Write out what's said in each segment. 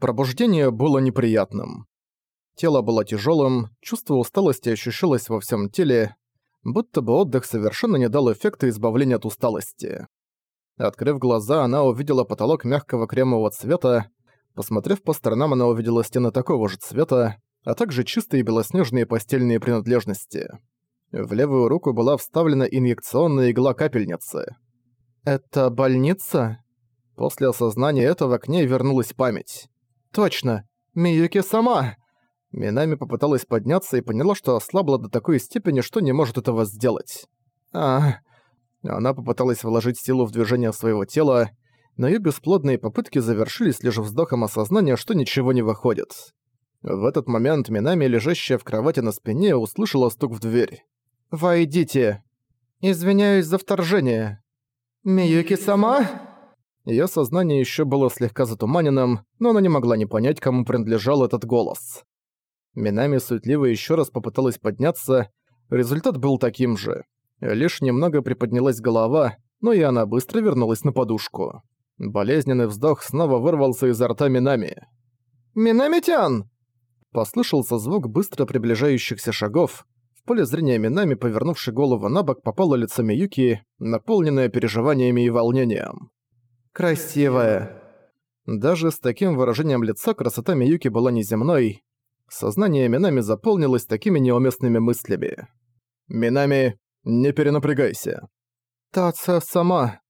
Пробуждение было неприятным. Тело было тяжелым, чувство усталости ощущалось во всем теле, будто бы отдых совершенно не дал эффекта избавления от усталости. Открыв глаза, она увидела потолок мягкого кремового цвета, посмотрев по сторонам, она увидела стены такого же цвета, а также чистые белоснежные постельные принадлежности. В левую руку была вставлена инъекционная игла капельницы. «Это больница?» После осознания этого к ней вернулась память. «Точно! Миюки сама!» Минами попыталась подняться и поняла, что ослабла до такой степени, что не может этого сделать. А, Она попыталась вложить силу в движение своего тела, но её бесплодные попытки завершились лишь вздохом осознания, что ничего не выходит. В этот момент Минами, лежащая в кровати на спине, услышала стук в дверь. «Войдите!» «Извиняюсь за вторжение!» «Миюки сама?» Её сознание ещё было слегка затуманенным, но она не могла не понять, кому принадлежал этот голос. Минами суетливо ещё раз попыталась подняться, результат был таким же. Лишь немного приподнялась голова, но и она быстро вернулась на подушку. Болезненный вздох снова вырвался изо рта Минами. «Минами-тян!» Послышался звук быстро приближающихся шагов. В поле зрения Минами, повернувши голову на бок, попало лицо Миюки, наполненное переживаниями и волнением. Красивая. Даже с таким выражением лица красота Миюки была неземной. Сознание Минами заполнилось такими неуместными мыслями. «Минами, не перенапрягайся». «Таца сама».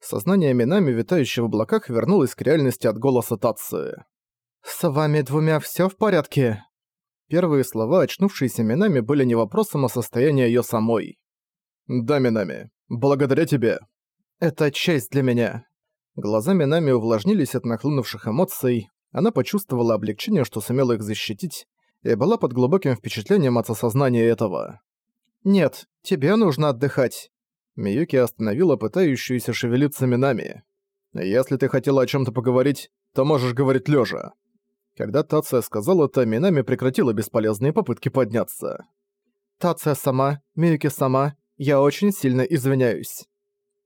Сознание Минами, витающее в облаках, вернулось к реальности от голоса Тацию. «С вами двумя всё в порядке?» Первые слова, очнувшиеся Минами, были не вопросом, а состоянием её самой. «Да, Минами, благодаря тебе». «Это честь для меня». Глаза Минами увлажнились от нахлынувших эмоций, она почувствовала облегчение, что сумела их защитить, и была под глубоким впечатлением от осознания этого. «Нет, тебе нужно отдыхать». Миюки остановила пытающуюся шевелиться Минами. «Если ты хотела о чем то поговорить, то можешь говорить лежа. Когда Тация сказала это, Минами прекратила бесполезные попытки подняться. «Тация сама, Миюки сама, я очень сильно извиняюсь».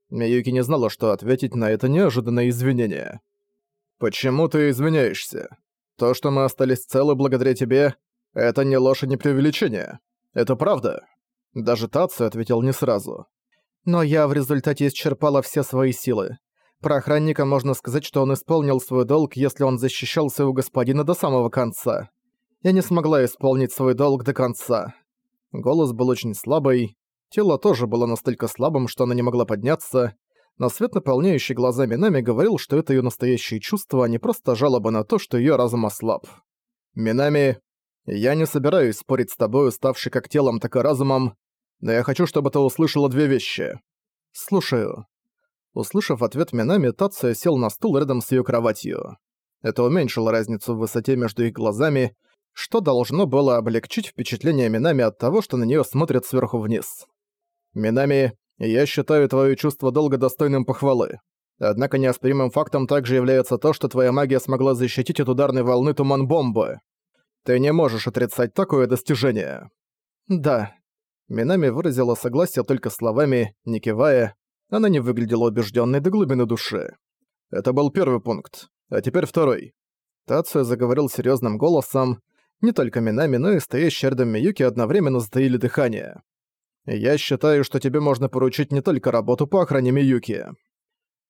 Миюки не знала, что ответить на это неожиданное извинение. «Почему ты извиняешься? То, что мы остались целы благодаря тебе, это не ложь и не преувеличение. Это правда?» Даже Тацию ответил не сразу. «Но я в результате исчерпала все свои силы. Про охранника можно сказать, что он исполнил свой долг, если он защищал своего господина до самого конца. Я не смогла исполнить свой долг до конца. Голос был очень слабый, тело тоже было настолько слабым, что она не могла подняться, но свет, наполняющий глаза Минами, говорил, что это ее настоящие чувства, а не просто жалоба на то, что ее разум ослаб. «Минами, я не собираюсь спорить с тобой, уставший как телом, так и разумом, но я хочу, чтобы ты услышала две вещи. Слушаю». Услышав ответ Минами, Тация сел на стул рядом с ее кроватью. Это уменьшило разницу в высоте между их глазами, что должно было облегчить впечатление Минами от того, что на нее смотрят сверху вниз. «Минами, я считаю твое чувство долга достойным похвалы. Однако неоспоримым фактом также является то, что твоя магия смогла защитить от ударной волны туман-бомбы. Ты не можешь отрицать такое достижение». «Да». Минами выразила согласие только словами, не кивая, она не выглядела убежденной до глубины души. Это был первый пункт. А теперь второй. Тацуя заговорил серьезным голосом. Не только Минами, но и стоящий рядом Миюки одновременно затаили дыхание. «Я считаю, что тебе можно поручить не только работу по охране Миюки».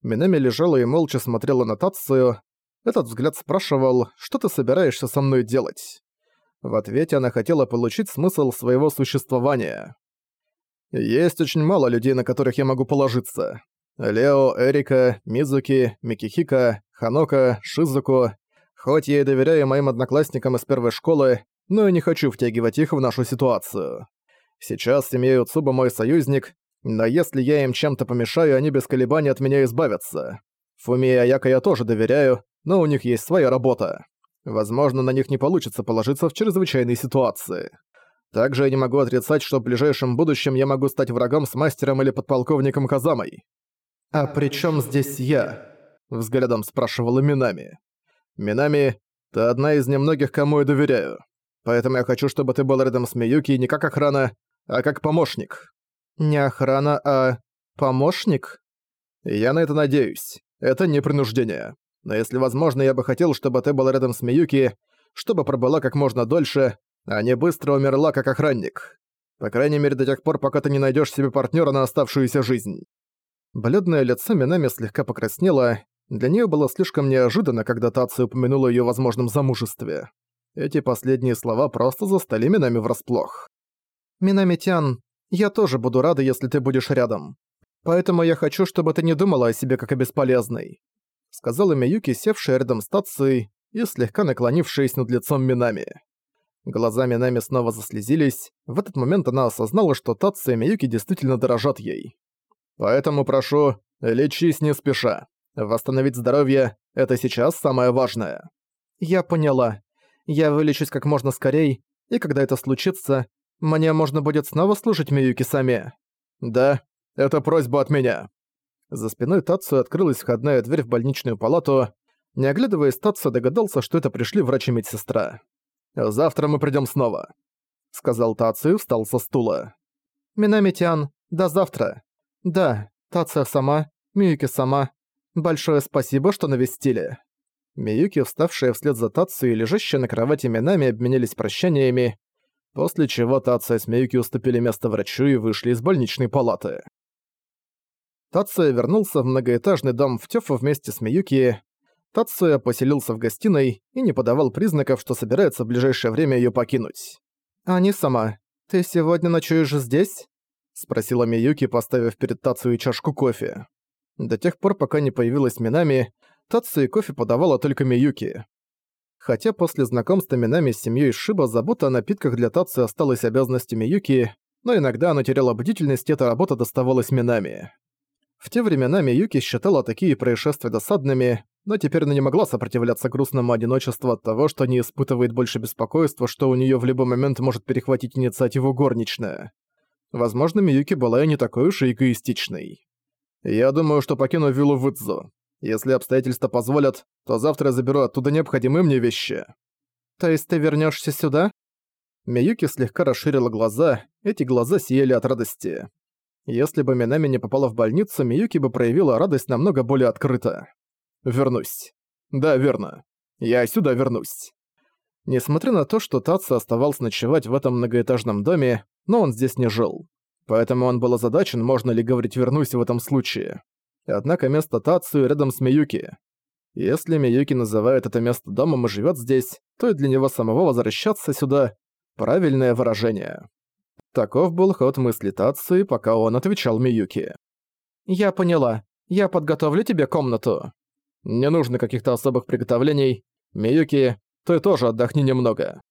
Минами лежала и молча смотрела на Тацию. Этот взгляд спрашивал, что ты собираешься со мной делать? В ответе она хотела получить смысл своего существования. Есть очень мало людей, на которых я могу положиться. Лео, Эрика, Мизуки, Микихика, Ханока, Шизуку. Хоть я и доверяю моим одноклассникам из первой школы, но я не хочу втягивать их в нашу ситуацию. Сейчас семья Юцуба мой союзник, но если я им чем-то помешаю, они без колебаний от меня избавятся. Фуми и Аяка я тоже доверяю, но у них есть своя работа. Возможно, на них не получится положиться в чрезвычайной ситуации. Также я не могу отрицать, что в ближайшем будущем я могу стать врагом с мастером или подполковником Казамой. «А при чем здесь я?» – взглядом спрашивала Минами. «Минами, ты одна из немногих, кому я доверяю. Поэтому я хочу, чтобы ты был рядом с Миюки не как охрана, а как помощник». «Не охрана, а помощник?» «Я на это надеюсь. Это не принуждение. Но если возможно, я бы хотел, чтобы ты была рядом с Миюки, чтобы пробыла как можно дольше, а не быстро умерла как охранник. По крайней мере, до тех пор, пока ты не найдешь себе партнера на оставшуюся жизнь». Бледное лицо Минами слегка покраснело. Для нее было слишком неожиданно, когда Таци упомянула ее возможном замужестве. Эти последние слова просто застали Минами врасплох. «Минами-тян, я тоже буду рада, если ты будешь рядом. Поэтому я хочу, чтобы ты не думала о себе как о бесполезной», сказала Миюки, севшая рядом с Тацией и слегка наклонившись над лицом Минами. Глаза Минами снова заслезились. В этот момент она осознала, что Татсу и Миюки действительно дорожат ей. «Поэтому прошу, лечись не спеша. Восстановить здоровье — это сейчас самое важное». «Я поняла. Я вылечусь как можно скорей, и когда это случится, мне можно будет снова служить Миюки сами». «Да, это просьба от меня». За спиной Татсу открылась входная дверь в больничную палату. Не оглядываясь, Татсу догадался, что это пришли врач и медсестра. «Завтра мы придём снова», — сказал Тацу и встал со стула. «Минамитян, до завтра. Да, Тация сама, Миюки сама. Большое спасибо, что навестили». Миюки, вставшая вслед за Тацию и лежащая на кровати Минами, обменялись прощаниями, после чего Тация с Миюки уступили место врачу и вышли из больничной палаты. Тация вернулся в многоэтажный дом в Тёфу вместе с Миюки, Тацуя поселился в гостиной и не подавал признаков, что собирается в ближайшее время её покинуть. «Ани сама, ты сегодня ночуешь здесь?» — спросила Миюки, поставив перед Тацуей чашку кофе. До тех пор, пока не появилась Минами, Тацуи кофе подавала только Миюки. Хотя после знакомства Минами с семьёй Шиба забота о напитках для Тацуи осталась обязанностью Миюки, но иногда она теряла бдительность, и эта работа доставалась Минами. В те времена Миюки считала такие происшествия досадными, но теперь она не могла сопротивляться грустному одиночеству от того, что не испытывает больше беспокойства, что у неё в любой момент может перехватить инициативу горничная. Возможно, Миюки была и не такой уж и эгоистичной. «Я думаю, что покину виллу в Идзу. Если обстоятельства позволят, то завтра заберу оттуда необходимые мне вещи». «То есть ты вернёшься сюда?» Миюки слегка расширила глаза, эти глаза сияли от радости. Если бы Минами не попала в больницу, Миюки бы проявила радость намного более открыто. Вернусь. Да, верно. Я сюда вернусь. Несмотря на то, что Татсо оставался ночевать в этом многоэтажном доме, но он здесь не жил. Поэтому он был озадачен, можно ли говорить «вернусь» в этом случае. Однако место Тацию рядом с Миюки. Если Миюки называет это место домом и живет здесь, то и для него самого возвращаться сюда – правильное выражение. Таков был ход мысли Тацуи, пока он отвечал Миюки. «Я поняла. Я подготовлю тебе комнату». Не нужно каких-то особых приготовлений. Миюки, ты тоже отдохни немного».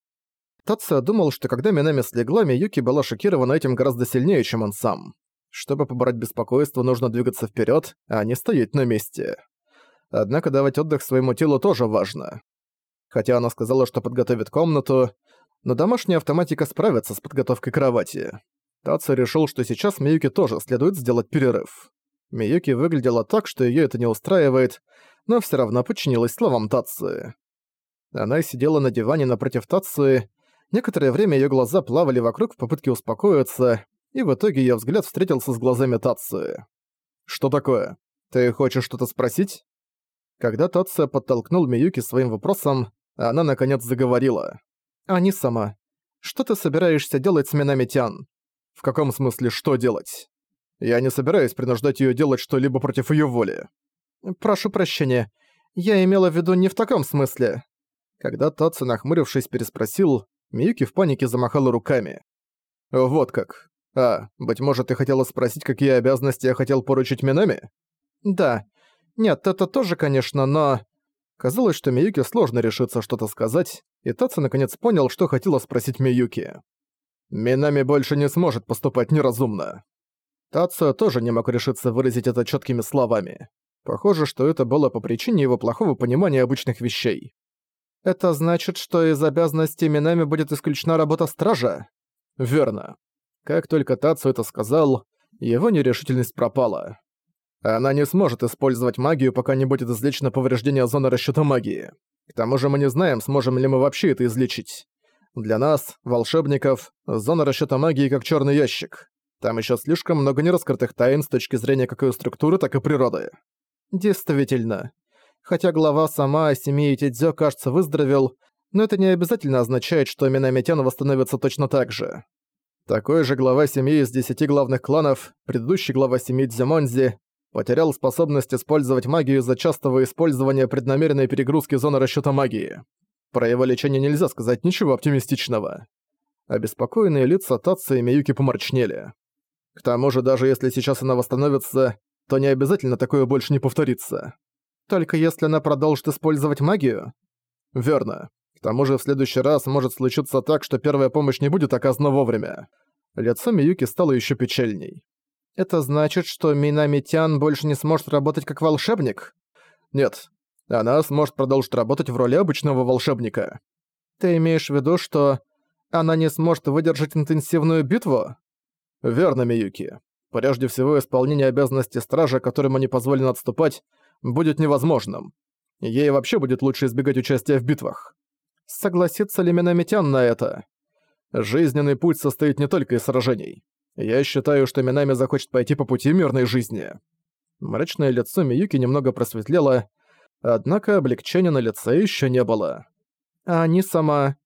Татсо думал, что когда Минами слегла, Миюки была шокирована этим гораздо сильнее, чем он сам. Чтобы побороть беспокойство, нужно двигаться вперед, а не стоять на месте. Однако давать отдых своему телу тоже важно. Хотя она сказала, что подготовит комнату, но домашняя автоматика справится с подготовкой кровати. Татсо решил, что сейчас Миюки тоже следует сделать перерыв. Миюки выглядела так, что её это не устраивает, но все равно подчинилась словам Тации. Она сидела на диване напротив Тации, некоторое время ее глаза плавали вокруг в попытке успокоиться, и в итоге ее взгляд встретился с глазами Тации. «Что такое? Ты хочешь что-то спросить?» Когда Тация подтолкнул Миюки своим вопросом, она наконец заговорила. «Ани сама, что ты собираешься делать с Минами Тян?» «В каком смысле что делать?» «Я не собираюсь принуждать ее делать что-либо против ее воли. «Прошу прощения, я имела в виду не в таком смысле». Когда Татсу, нахмурившись, переспросил, Миюки в панике замахала руками. «Вот как. А, быть может, ты хотела спросить, какие обязанности я хотел поручить Минами?» «Да. Нет, это тоже, конечно, но...» Казалось, что Миюки сложно решиться что-то сказать, и Татсу наконец понял, что хотела спросить Миюки. «Минами больше не сможет поступать неразумно». Татсу тоже не мог решиться выразить это четкими словами. Похоже, что это было по причине его плохого понимания обычных вещей. «Это значит, что из обязанностей Минами будет исключена работа стража?» «Верно. Как только Тацу это сказал, его нерешительность пропала. Она не сможет использовать магию, пока не будет излечено повреждение зоны расчета магии. К тому же мы не знаем, сможем ли мы вообще это излечить. Для нас, волшебников, зона расчета магии как черный ящик. Там еще слишком много нераскрытых тайн с точки зрения как ее структуры, так и природы. Действительно. Хотя глава сама семьи Тидзё, кажется, выздоровел, но это не обязательно означает, что Минамитян восстановится точно так же. Такой же глава семьи из десяти главных кланов, предыдущий глава семьи Дзимонзи, потерял способность использовать магию из-за частого использования преднамеренной перегрузки зоны расчёта магии. Про его лечение нельзя сказать ничего оптимистичного. Обеспокоенные лица Татцы и Миюки помрачнели. К тому же, даже если сейчас она восстановится, то не обязательно такое больше не повторится. Только если она продолжит использовать магию? Верно. К тому же в следующий раз может случиться так, что первая помощь не будет оказана вовремя. Лицо Миюки стало еще печальней. Это значит, что Минами Тян больше не сможет работать как волшебник? Нет. Она сможет продолжить работать в роли обычного волшебника. Ты имеешь в виду, что она не сможет выдержать интенсивную битву? Верно, Миюки. Прежде всего, исполнение обязанностей стража, которым не позволено отступать, будет невозможным. Ей вообще будет лучше избегать участия в битвах. Согласится ли Минамитян на это? Жизненный путь состоит не только из сражений. Я считаю, что Минами захочет пойти по пути мирной жизни. Мрачное лицо Миюки немного просветлело, однако облегчения на лице еще не было. А они сама...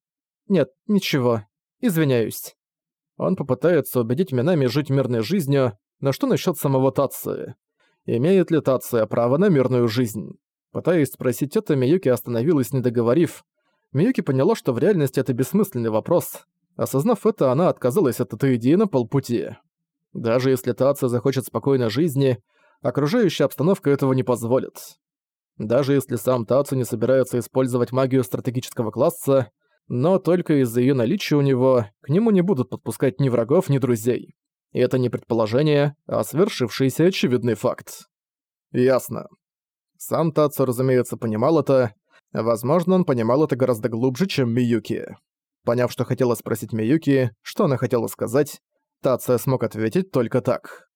Нет, ничего. Извиняюсь. Он попытается убедить Минами жить мирной жизнью, но что насчет самого Тации? Имеет ли Тация право на мирную жизнь? Пытаясь спросить это, Миюки остановилась, не договорив. Миюки поняла, что в реальности это бессмысленный вопрос. Осознав это, она отказалась от этой идеи на полпути. Даже если Тация захочет спокойной жизни, окружающая обстановка этого не позволит. Даже если сам Тацу не собирается использовать магию стратегического класса, но только из-за ее наличия у него к нему не будут подпускать ни врагов, ни друзей. И это не предположение, а свершившийся очевидный факт. Ясно. Сам Тацу, разумеется, понимал это. Возможно, он понимал это гораздо глубже, чем Миюки. Поняв, что хотела спросить Миюки, что она хотела сказать, Тация смог ответить только так.